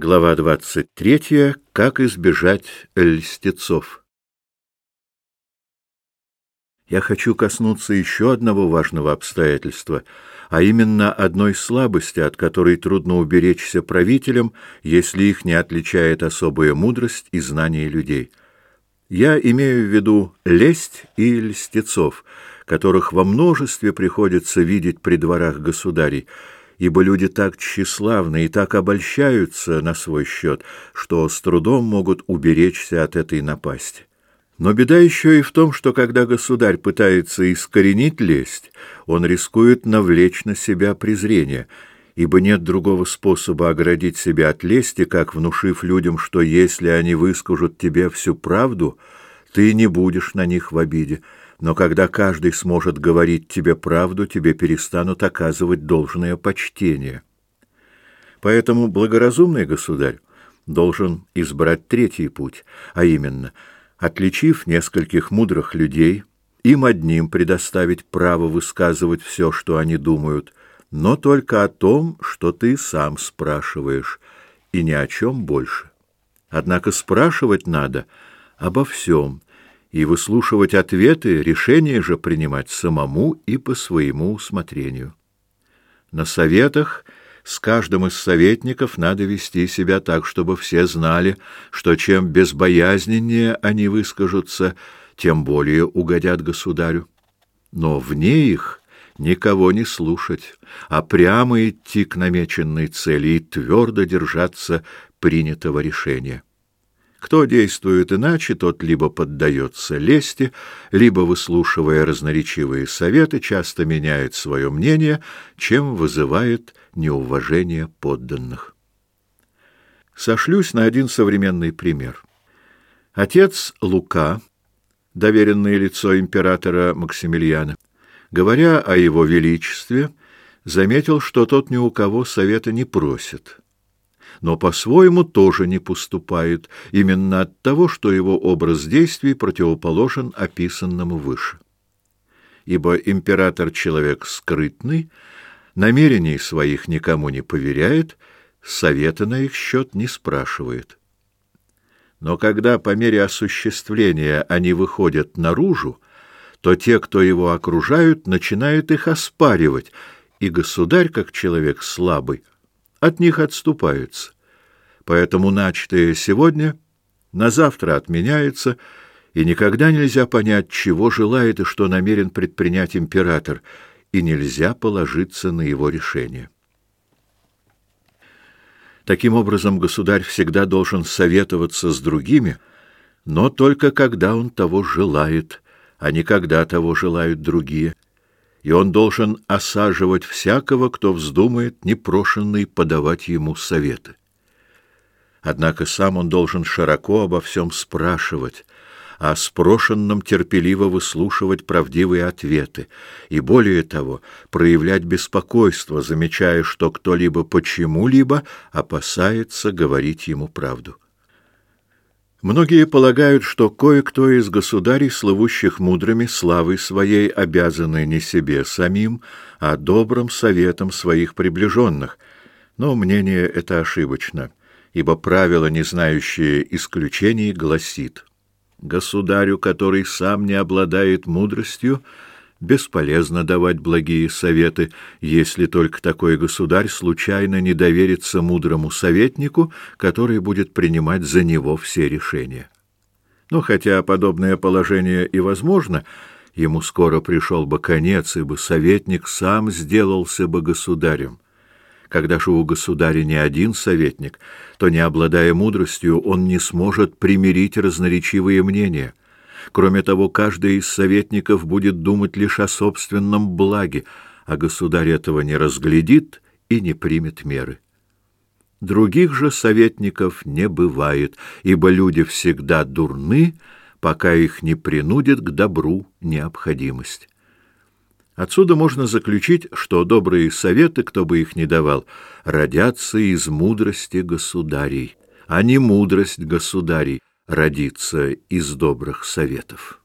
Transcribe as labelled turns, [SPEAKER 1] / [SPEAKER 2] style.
[SPEAKER 1] Глава 23. Как избежать льстецов. Я хочу коснуться еще одного важного обстоятельства, а именно одной слабости, от которой трудно уберечься правителям, если их не отличает особая мудрость и знание людей. Я имею в виду лесть и льстецов, которых во множестве приходится видеть при дворах государей, ибо люди так тщеславны и так обольщаются на свой счет, что с трудом могут уберечься от этой напасти. Но беда еще и в том, что когда государь пытается искоренить лесть, он рискует навлечь на себя презрение, ибо нет другого способа оградить себя от лести, как внушив людям, что если они выскажут тебе всю правду, ты не будешь на них в обиде, но когда каждый сможет говорить тебе правду, тебе перестанут оказывать должное почтение. Поэтому благоразумный государь должен избрать третий путь, а именно, отличив нескольких мудрых людей, им одним предоставить право высказывать все, что они думают, но только о том, что ты сам спрашиваешь, и ни о чем больше. Однако спрашивать надо обо всем, и выслушивать ответы, решения же принимать самому и по своему усмотрению. На советах с каждым из советников надо вести себя так, чтобы все знали, что чем безбоязненнее они выскажутся, тем более угодят государю. Но вне их никого не слушать, а прямо идти к намеченной цели и твердо держаться принятого решения. Кто действует иначе, тот либо поддается лести, либо, выслушивая разноречивые советы, часто меняет свое мнение, чем вызывает неуважение подданных. Сошлюсь на один современный пример. Отец Лука, доверенное лицо императора Максимилиана, говоря о его величестве, заметил, что тот ни у кого совета не просит но по-своему тоже не поступает, именно от того, что его образ действий противоположен описанному выше. Ибо император человек скрытный, намерений своих никому не поверяет, совета на их счет не спрашивает. Но когда по мере осуществления они выходят наружу, то те, кто его окружают, начинают их оспаривать, и государь, как человек слабый, от них отступаются. Поэтому начатое сегодня на завтра отменяется, и никогда нельзя понять, чего желает и что намерен предпринять император, и нельзя положиться на его решение. Таким образом, государь всегда должен советоваться с другими, но только когда он того желает, а не когда того желают другие и он должен осаживать всякого, кто вздумает непрошенный подавать ему советы. Однако сам он должен широко обо всем спрашивать, а спрошенным терпеливо выслушивать правдивые ответы, и более того, проявлять беспокойство, замечая, что кто-либо почему-либо опасается говорить ему правду. Многие полагают, что кое-кто из государей, слывущих мудрыми славой своей, обязаны не себе самим, а добрым советом своих приближенных. Но мнение это ошибочно, ибо правило, не знающее исключений, гласит «Государю, который сам не обладает мудростью, — Бесполезно давать благие советы, если только такой государь случайно не доверится мудрому советнику, который будет принимать за него все решения. Но хотя подобное положение и возможно, ему скоро пришел бы конец, ибо советник сам сделался бы государем. Когда же у государя не один советник, то, не обладая мудростью, он не сможет примирить разноречивые мнения — Кроме того, каждый из советников будет думать лишь о собственном благе, а государь этого не разглядит и не примет меры. Других же советников не бывает, ибо люди всегда дурны, пока их не принудит к добру необходимость. Отсюда можно заключить, что добрые советы, кто бы их ни давал, родятся из мудрости государей, а не мудрость государей, родиться из добрых советов.